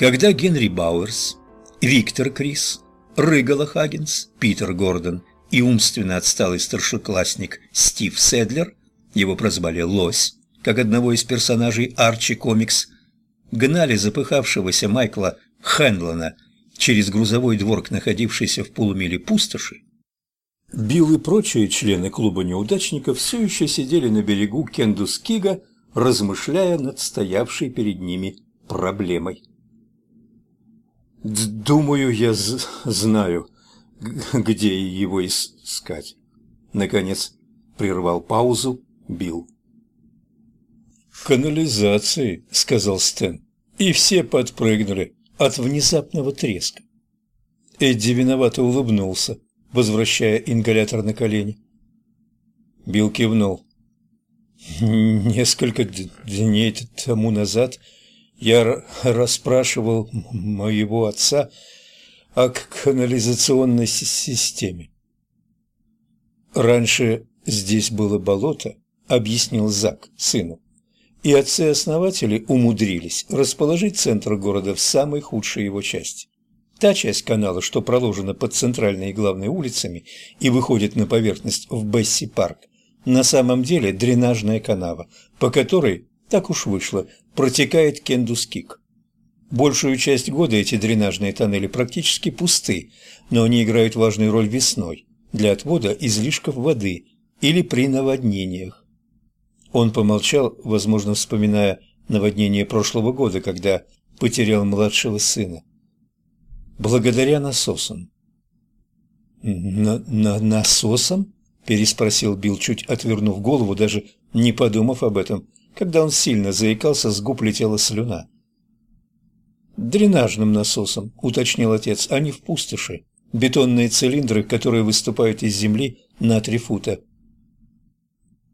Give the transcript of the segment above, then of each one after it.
Когда Генри Бауэрс, Виктор Крис, Рыгала Хаггинс, Питер Гордон и умственно отсталый старшеклассник Стив Седлер, его прозвали «Лось», как одного из персонажей Арчи Комикс, гнали запыхавшегося Майкла Хенлона через грузовой двор, находившийся в полумиле пустоши, Билл и прочие члены клуба неудачников все еще сидели на берегу Кендускига, размышляя над стоявшей перед ними проблемой. «Думаю, я знаю, где его искать», — наконец прервал паузу Билл. «Канализации», — сказал Стэн, и все подпрыгнули от внезапного треска. Эдди виновато улыбнулся возвращая ингалятор на колени. Билл кивнул. Несколько дней тому назад я расспрашивал моего отца о канализационной системе. Раньше здесь было болото, объяснил Зак сыну, и отцы-основатели умудрились расположить центр города в самой худшей его части. Та часть канала, что проложена под центральной и главной улицами и выходит на поверхность в Бесси-парк, на самом деле дренажная канава, по которой, так уж вышло, протекает Кендускик. Большую часть года эти дренажные тоннели практически пусты, но они играют важную роль весной для отвода излишков воды или при наводнениях. Он помолчал, возможно, вспоминая наводнение прошлого года, когда потерял младшего сына благодаря насосам. «На, на насосам?» – переспросил Билл, чуть отвернув голову, даже не подумав об этом. Когда он сильно заикался, с губ летела слюна. «Дренажным насосом», – уточнил отец, – «а не в пустоши. Бетонные цилиндры, которые выступают из земли на три фута».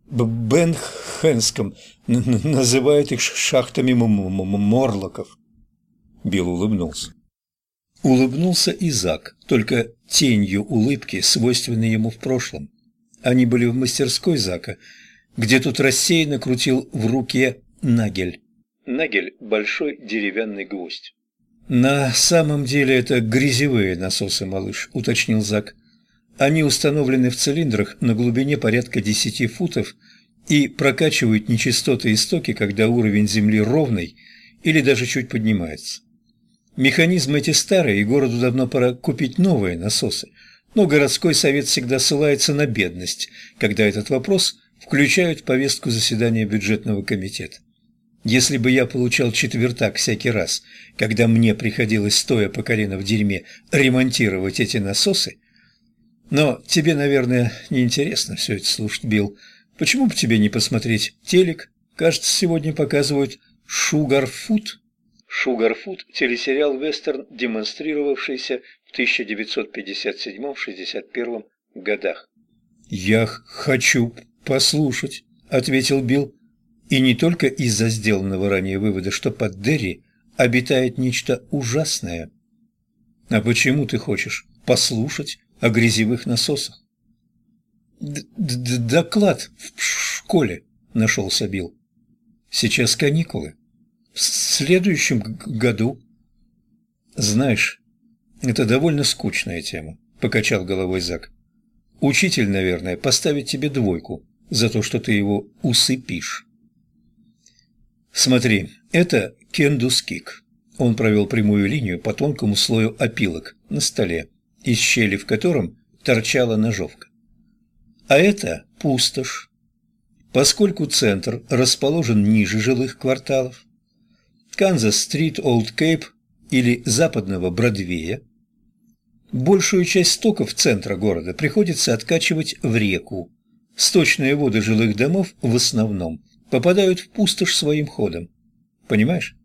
Бен Хэнском называет их шахтами Морлоков. Билл улыбнулся. Улыбнулся Изак, только тенью улыбки, свойственной ему в прошлом. Они были в мастерской Зака, где тут рассеянно крутил в руке нагель. Нагель – большой деревянный гвоздь. «На самом деле это грязевые насосы, малыш», – уточнил Зак. «Они установлены в цилиндрах на глубине порядка десяти футов и прокачивают нечистоты истоки, когда уровень земли ровный или даже чуть поднимается. Механизмы эти старые, и городу давно пора купить новые насосы. Но городской совет всегда ссылается на бедность, когда этот вопрос включают в повестку заседания бюджетного комитета. Если бы я получал четвертак всякий раз, когда мне приходилось, стоя по колено в дерьме, ремонтировать эти насосы... Но тебе, наверное, не интересно все это слушать, Билл. Почему бы тебе не посмотреть телек? Кажется, сегодня показывают «Шугарфуд». Шугарфуд – телесериал-вестерн, демонстрировавшийся в 1957-61 годах. «Я хочу послушать», – ответил Билл. И не только из-за сделанного ранее вывода, что под Дерри обитает нечто ужасное. А почему ты хочешь послушать о грязевых насосах? Д -д «Доклад в школе», – нашелся Билл. «Сейчас каникулы в следующем году. Знаешь, это довольно скучная тема, покачал головой Зак. Учитель, наверное, поставит тебе двойку за то, что ты его усыпишь. Смотри, это кендускик. Он провел прямую линию по тонкому слою опилок на столе, из щели в котором торчала ножовка. А это пустошь. Поскольку центр расположен ниже жилых кварталов, Канзас-стрит, Олд-Кейп или западного Бродвея, большую часть стоков центра города приходится откачивать в реку. Сточные воды жилых домов в основном попадают в пустошь своим ходом. Понимаешь?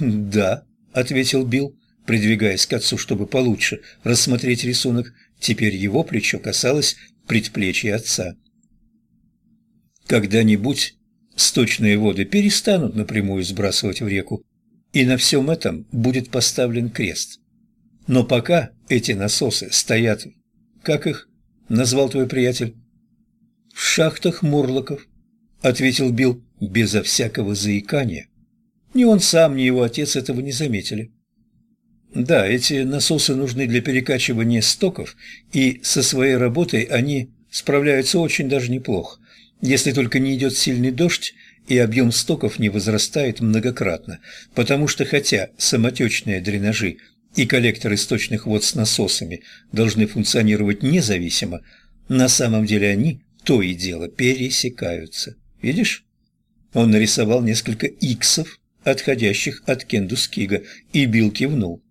«Да», — ответил Билл, придвигаясь к отцу, чтобы получше рассмотреть рисунок. Теперь его плечо касалось предплечья отца. «Когда-нибудь сточные воды перестанут напрямую сбрасывать в реку, и на всем этом будет поставлен крест. Но пока эти насосы стоят, как их назвал твой приятель? В шахтах Мурлоков, ответил Билл безо всякого заикания. Ни он сам, ни его отец этого не заметили. Да, эти насосы нужны для перекачивания стоков, и со своей работой они справляются очень даже неплохо, если только не идет сильный дождь и объем стоков не возрастает многократно, потому что хотя самотечные дренажи и коллекторы сточных вод с насосами должны функционировать независимо, на самом деле они то и дело пересекаются. Видишь? Он нарисовал несколько иксов, отходящих от Кендускига, и Билл кивнул.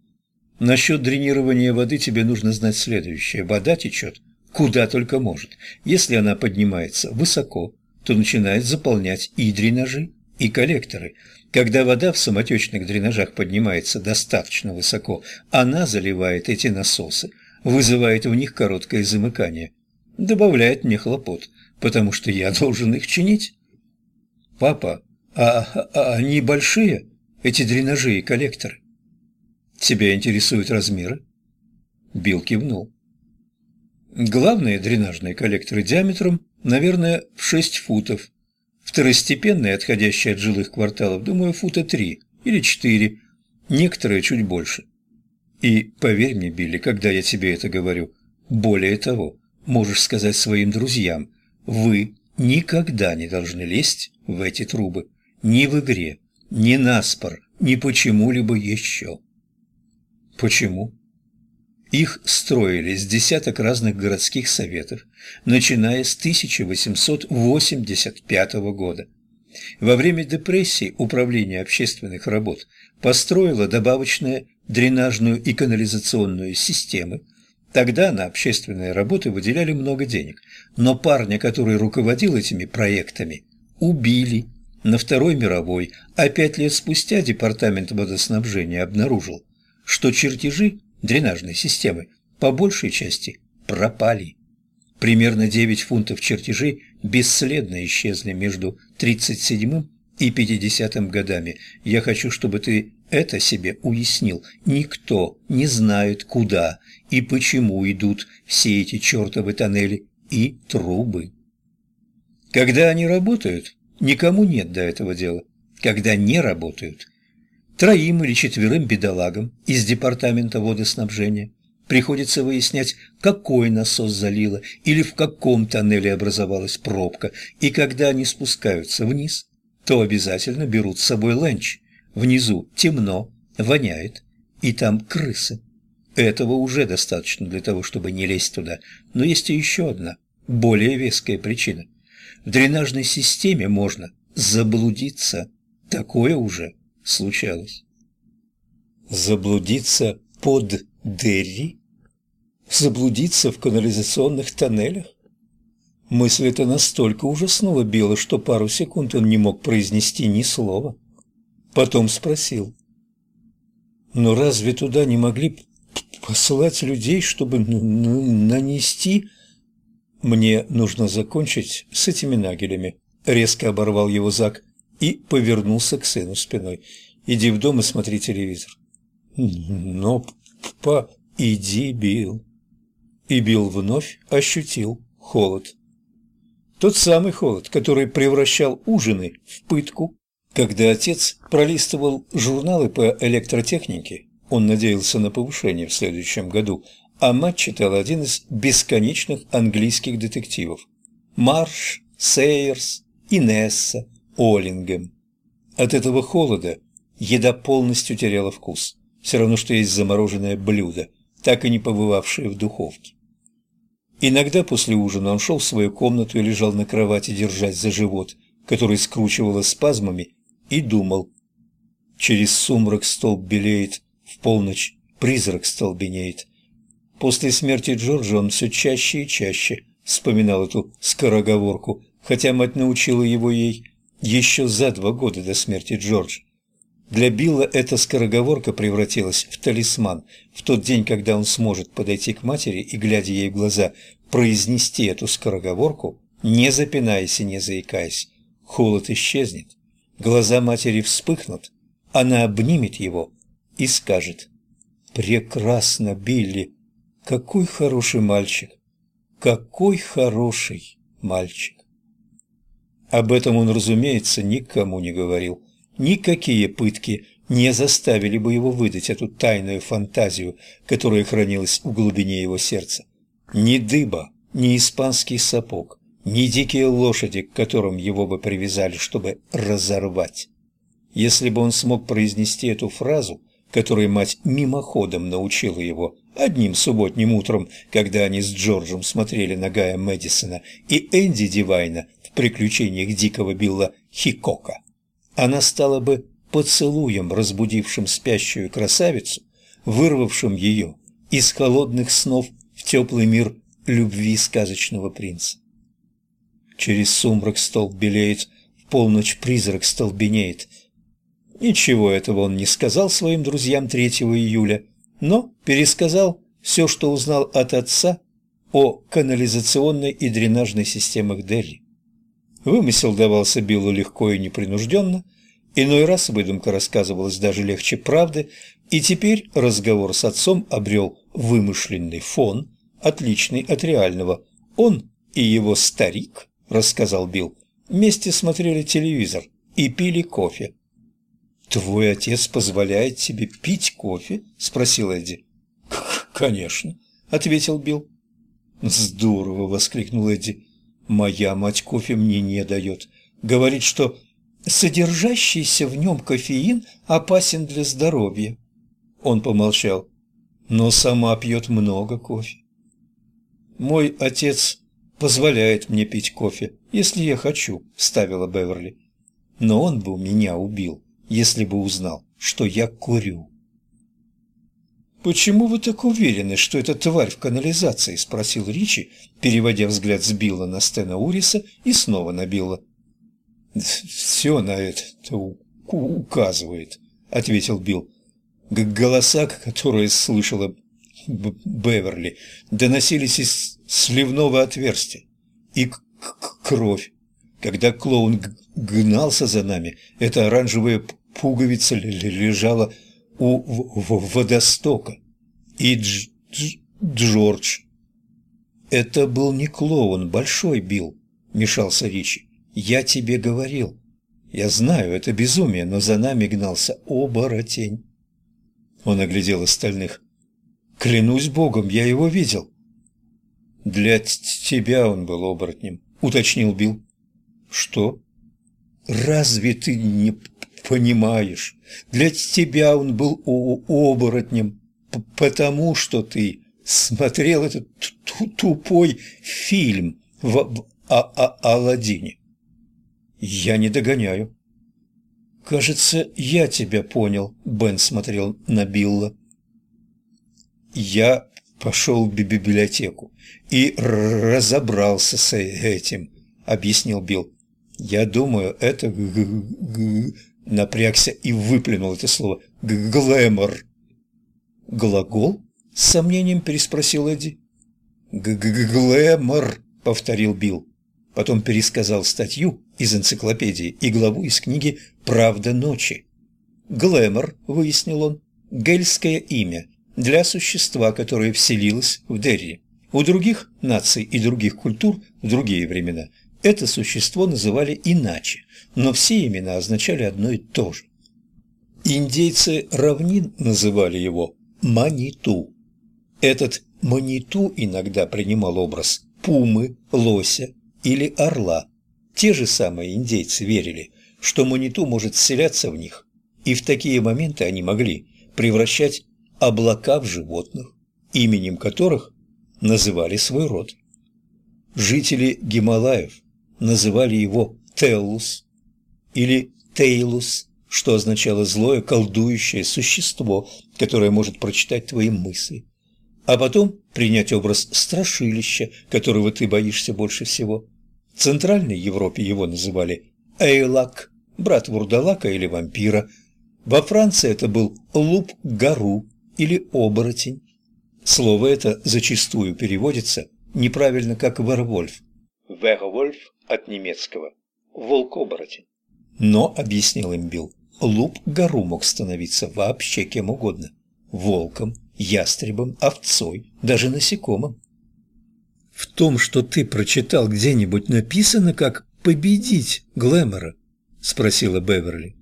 Насчет дренирования воды тебе нужно знать следующее. Вода течет куда только может. Если она поднимается высоко, то начинает заполнять и дренажи, и коллекторы. Когда вода в самотечных дренажах поднимается достаточно высоко, она заливает эти насосы, вызывает в них короткое замыкание. Добавляет мне хлопот, потому что я должен их чинить. Папа, а, а они большие, эти дренажи и коллекторы? Тебя интересуют размеры? Билл кивнул. Главные дренажные коллекторы диаметром, наверное, в 6 футов. Второстепенные, отходящие от жилых кварталов, думаю, фута 3 или 4, некоторые чуть больше. И поверь мне, Билли, когда я тебе это говорю, более того, можешь сказать своим друзьям, вы никогда не должны лезть в эти трубы, ни в игре, ни на спор, ни почему-либо еще. Почему? Их строили с десяток разных городских советов, начиная с 1885 года. Во время депрессии Управление общественных работ построило добавочные дренажную и канализационную системы. Тогда на общественные работы выделяли много денег, но парня, который руководил этими проектами, убили на Второй мировой, а пять лет спустя Департамент водоснабжения обнаружил, что чертежи дренажной системы по большей части пропали. Примерно 9 фунтов чертежей бесследно исчезли между 37 и 50 годами. Я хочу, чтобы ты это себе уяснил. Никто не знает, куда и почему идут все эти чертовы тоннели и трубы. Когда они работают, никому нет до этого дела. Когда не работают, Троим или четверым бедолагам из департамента водоснабжения приходится выяснять, какой насос залило или в каком тоннеле образовалась пробка, и когда они спускаются вниз, то обязательно берут с собой ленч. Внизу темно, воняет, и там крысы. Этого уже достаточно для того, чтобы не лезть туда, но есть и еще одна, более веская причина. В дренажной системе можно заблудиться. Такое уже случалось. Заблудиться под Дерри? Заблудиться в канализационных тоннелях? Мысль эта настолько ужаснула Билла, что пару секунд он не мог произнести ни слова. Потом спросил. «Но разве туда не могли послать людей, чтобы нанести...» «Мне нужно закончить с этими нагелями», — резко оборвал его Зак и повернулся к сыну спиной. «Иди в дом и смотри телевизор». «Но, па, иди, Билл». И Билл вновь ощутил холод. Тот самый холод, который превращал ужины в пытку. Когда отец пролистывал журналы по электротехнике, он надеялся на повышение в следующем году, а мать читала один из бесконечных английских детективов. Марш, Сейерс, Инесса, Оллингем. От этого холода еда полностью теряла вкус. Все равно, что есть замороженное блюдо, так и не побывавшее в духовке. Иногда после ужина он шел в свою комнату и лежал на кровати, держась за живот, который скручивало спазмами, и думал. Через сумрак столб белеет, в полночь призрак столбенеет. После смерти Джорджа он все чаще и чаще вспоминал эту скороговорку, хотя мать научила его ей еще за два года до смерти Джорджа. Для Билла эта скороговорка превратилась в талисман. В тот день, когда он сможет подойти к матери и, глядя ей в глаза, произнести эту скороговорку, не запинаясь и не заикаясь, холод исчезнет, глаза матери вспыхнут, она обнимет его и скажет «Прекрасно, Билли! Какой хороший мальчик! Какой хороший мальчик!» Об этом он, разумеется, никому не говорил. никакие пытки не заставили бы его выдать эту тайную фантазию, которая хранилась в глубине его сердца. Ни дыба, ни испанский сапог, ни дикие лошади, к которым его бы привязали, чтобы разорвать. Если бы он смог произнести эту фразу, которой мать мимоходом научила его одним субботним утром, когда они с Джорджем смотрели на Гая Мэдисона и Энди Дивайна в приключениях дикого Билла Хикока, она стала бы поцелуем, разбудившим спящую красавицу, вырвавшим ее из холодных снов в теплый мир любви сказочного принца. Через сумрак столб белеет, в полночь призрак столбенеет. Ничего этого он не сказал своим друзьям 3 июля, но пересказал все, что узнал от отца о канализационной и дренажной системах Дели. Вымысел давался Биллу легко и непринужденно, иной раз выдумка рассказывалась даже легче правды, и теперь разговор с отцом обрел вымышленный фон, отличный от реального. Он и его старик – рассказал Билл. «Вместе смотрели телевизор и пили кофе». «Твой отец позволяет тебе пить кофе?» – спросил Эдди. «Конечно», – ответил Билл. «Здорово!» – воскликнул Эдди. «Моя мать кофе мне не дает. Говорит, что содержащийся в нем кофеин опасен для здоровья». Он помолчал. «Но сама пьет много кофе». «Мой отец позволяет мне пить кофе, если я хочу», – вставила Беверли. «Но он бы меня убил, если бы узнал, что я курю». «Почему вы так уверены, что это тварь в канализации?» – спросил Ричи, переводя взгляд с Билла на Стена Уриса и снова на Билла. «Все на это указывает», – ответил Билл. Голоса, которые слышала Беверли, доносились из сливного отверстия и кровь. Когда клоун гнался за нами, эта оранжевая пуговица лежала у водостока. И Дж Дж Джордж. Это был не клоун, большой Билл, мешался Ричи. Я тебе говорил. Я знаю, это безумие, но за нами гнался оборотень. Он оглядел остальных. Клянусь богом, я его видел. Для тебя он был оборотнем, уточнил Билл. Что? Разве ты не понимаешь? Для тебя он был оборотнем, потому что ты смотрел этот тупой фильм в, в а -а Аладдине. Я не догоняю. Кажется, я тебя понял, Бен смотрел на Билла. Я пошел в библиотеку и разобрался с этим, объяснил Билл. Я думаю, это напрягся и выплюнул это слово глэмор. Глагол? С сомнением переспросил Эдди. Глэмор, повторил Билл. Потом пересказал статью из энциклопедии и главу из книги «Правда ночи». Глэмор, выяснил он, гельское имя – для существа, которое вселилось в Дерри. У других наций и других культур в другие времена это существо называли иначе, но все имена означали одно и то же. Индейцы равнин называли его Маниту. Этот Маниту иногда принимал образ пумы, лося или орла. Те же самые индейцы верили, что Маниту может вселяться в них, и в такие моменты они могли превращать облака в животных, именем которых называли свой род. Жители Гималаев называли его Теллус или Тейлус, что означало злое колдующее существо, которое может прочитать твои мысли, а потом принять образ страшилища, которого ты боишься больше всего. В Центральной Европе его называли Эйлак, брат вурдалака или вампира. Во Франции это был Луп-Гару, или оборотень. Слово это зачастую переводится неправильно как «вервольф». «Вервольф» от немецкого «волк-оборотень». Но, объяснил им Билл, луп-гору мог становиться вообще кем угодно – волком, ястребом, овцой, даже насекомым. В том, что ты прочитал где-нибудь написано, как «победить Глэмора», – спросила Беверли.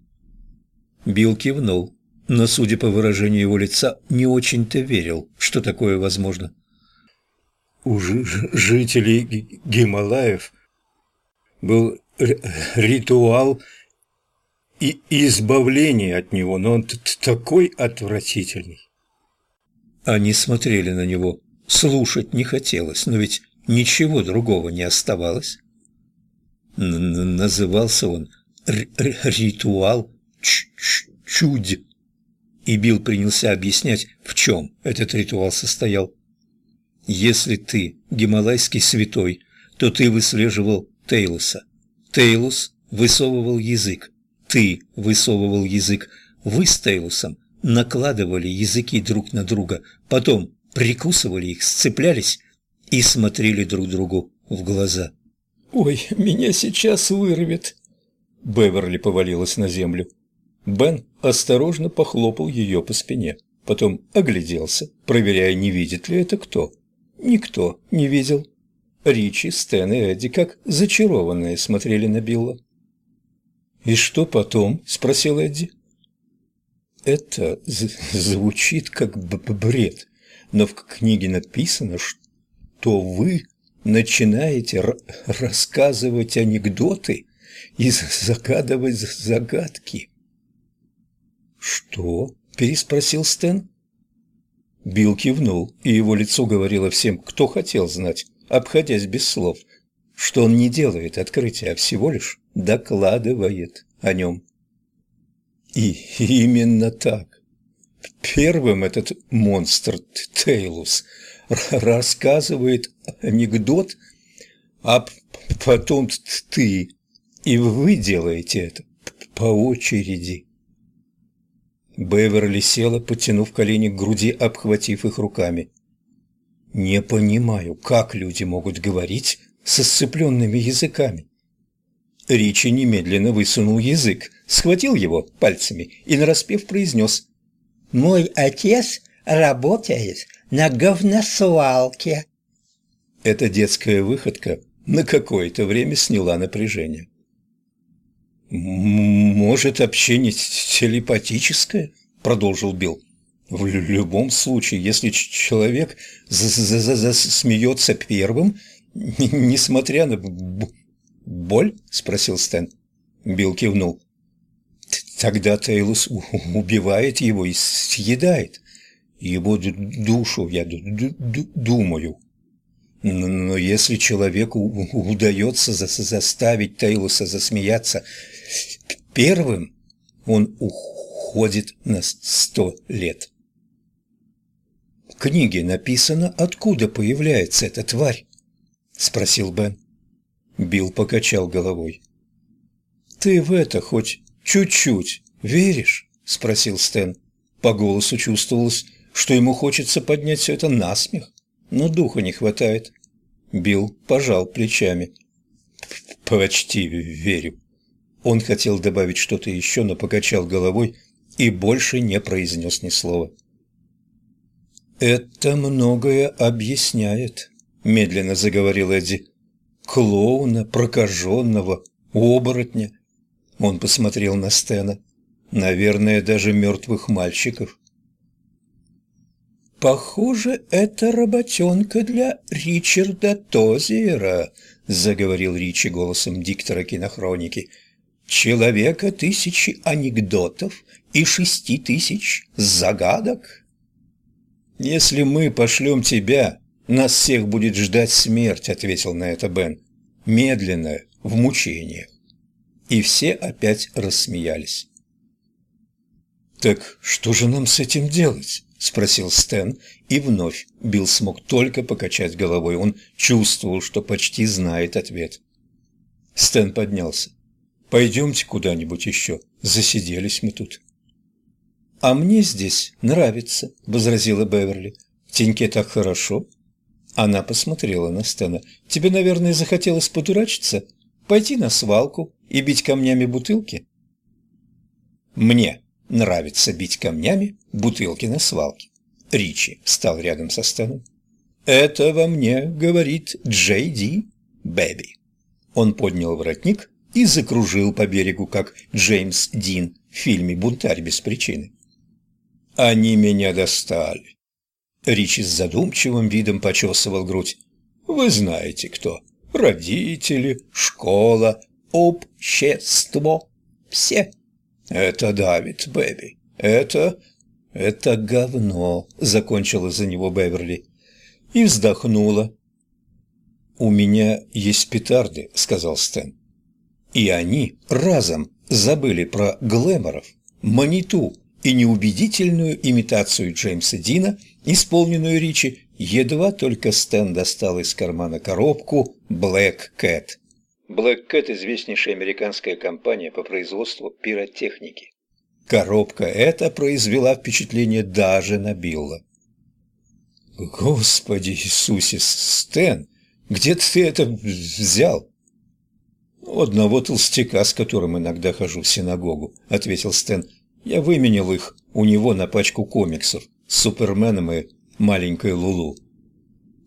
Билл кивнул, но, судя по выражению его лица, не очень-то верил, что такое возможно. У жителей Гималаев был ритуал и избавления от него, но он такой отвратительный. Они смотрели на него. Слушать не хотелось, но ведь ничего другого не оставалось. Н Назывался он ритуал ч -ч чудь. И Билл принялся объяснять, в чем этот ритуал состоял. Если ты гималайский святой, то ты выслеживал Тейлуса. Тейлус высовывал язык. Ты высовывал язык. Вы с Тейлусом накладывали языки друг на друга, потом прикусывали их, сцеплялись и смотрели друг другу в глаза. «Ой, меня сейчас вырвет!» Беверли повалилась на землю. Бен осторожно похлопал ее по спине, потом огляделся, проверяя, не видит ли это кто. Никто не видел. Ричи, Стэн и Эдди, как зачарованные, смотрели на Билла. «И что потом?» – спросил Эдди. «Это звучит как бред, но в книге написано, что вы начинаете рассказывать анекдоты и загадывать загадки». «Что?» – переспросил Стэн. Билл кивнул, и его лицо говорило всем, кто хотел знать, обходясь без слов, что он не делает открытия, а всего лишь докладывает о нем. И именно так. Первым этот монстр Тейлус рассказывает анекдот, а потом ты, и вы делаете это по очереди. Беверли села, потянув колени к груди, обхватив их руками. «Не понимаю, как люди могут говорить со сцепленными языками?» Ричи немедленно высунул язык, схватил его пальцами и нараспев произнес «Мой отец работает на говносвалке». Эта детская выходка на какое-то время сняла напряжение. «Может, общение телепатическое?» – продолжил Билл. «В любом случае, если человек смеется первым, несмотря на боль?» – спросил Стэн. Билл кивнул. «Тогда Тейлус убивает его и съедает его душу, я думаю». Но если человеку удается заставить Тейлуса засмеяться первым, он уходит на сто лет. В книге написано, откуда появляется эта тварь, спросил Бен. Билл покачал головой. Ты в это хоть чуть-чуть веришь? спросил Стэн. По голосу чувствовалось, что ему хочется поднять все это на смех но духа не хватает. Билл пожал плечами. «Почти верю». Он хотел добавить что-то еще, но покачал головой и больше не произнес ни слова. «Это многое объясняет», — медленно заговорил Эдди. «Клоуна, прокаженного, оборотня». Он посмотрел на Стена. «Наверное, даже мертвых мальчиков». «Похоже, это работенка для Ричарда Тозиера», — заговорил Ричи голосом диктора кинохроники. «Человека тысячи анекдотов и шести тысяч загадок». «Если мы пошлем тебя, нас всех будет ждать смерть», — ответил на это Бен. «Медленная, в мучениях». И все опять рассмеялись. «Так что же нам с этим делать?» – спросил Стэн, и вновь Билл смог только покачать головой. Он чувствовал, что почти знает ответ. Стэн поднялся. «Пойдемте куда-нибудь еще. Засиделись мы тут». «А мне здесь нравится», – возразила Беверли. «В теньке так хорошо». Она посмотрела на Стэна. «Тебе, наверное, захотелось подурачиться? Пойти на свалку и бить камнями бутылки?» «Мне», нравится бить камнями бутылки на свалке. Ричи встал рядом со Стэном. «Это во мне, — говорит Джей Ди, Бэби». Он поднял воротник и закружил по берегу, как Джеймс Дин в фильме «Бунтарь без причины». «Они меня достали». Ричи с задумчивым видом почесывал грудь. «Вы знаете кто. Родители, школа, общество. Все. Это давит, Бэби. Это... это говно», — закончила за него Беверли. И вздохнула. «У меня есть петарды», — сказал Стэн. И они разом забыли про глэморов, маниту и неубедительную имитацию Джеймса Дина, исполненную Ричи, едва только Стэн достал из кармана коробку Black Cat. Black Cat – известнейшая американская компания по производству пиротехники. Коробка эта произвела впечатление даже на Билла. «Господи Иисусе, Стэн, где ты это взял?» «У одного толстяка, с которым иногда хожу в синагогу», — ответил Стэн. «Я выменял их у него на пачку комиксов с Суперменом и маленькой Лулу».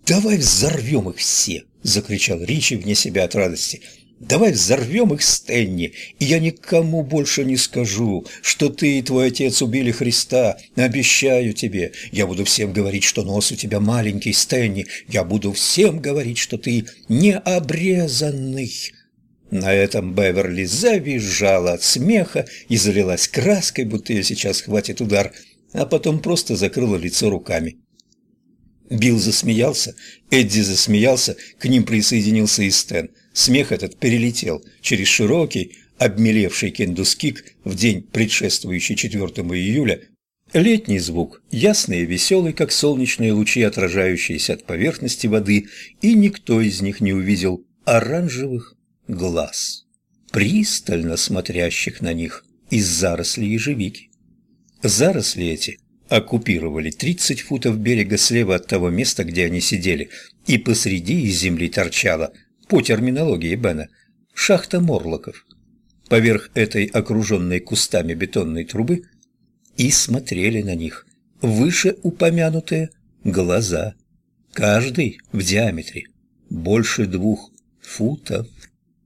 «Давай взорвем их все!» — закричал Ричи вне себя от радости. «Давай взорвем их, Стэнни, и я никому больше не скажу, что ты и твой отец убили Христа. Обещаю тебе, я буду всем говорить, что нос у тебя маленький, Стэнни. Я буду всем говорить, что ты необрезанный». На этом Беверли завизжала от смеха и залилась краской, будто ее сейчас хватит удар, а потом просто закрыла лицо руками. Билл засмеялся, Эдди засмеялся, к ним присоединился и Стэн. Смех этот перелетел через широкий, обмелевший кендускик в день, предшествующий 4 июля. Летний звук, ясный и веселый, как солнечные лучи, отражающиеся от поверхности воды, и никто из них не увидел оранжевых глаз, пристально смотрящих на них из зарослей ежевики. Заросли эти оккупировали 30 футов берега слева от того места, где они сидели, и посреди из земли торчала, по терминологии Бена, шахта Морлоков. Поверх этой окруженной кустами бетонной трубы и смотрели на них выше упомянутые глаза, каждый в диаметре больше двух футов.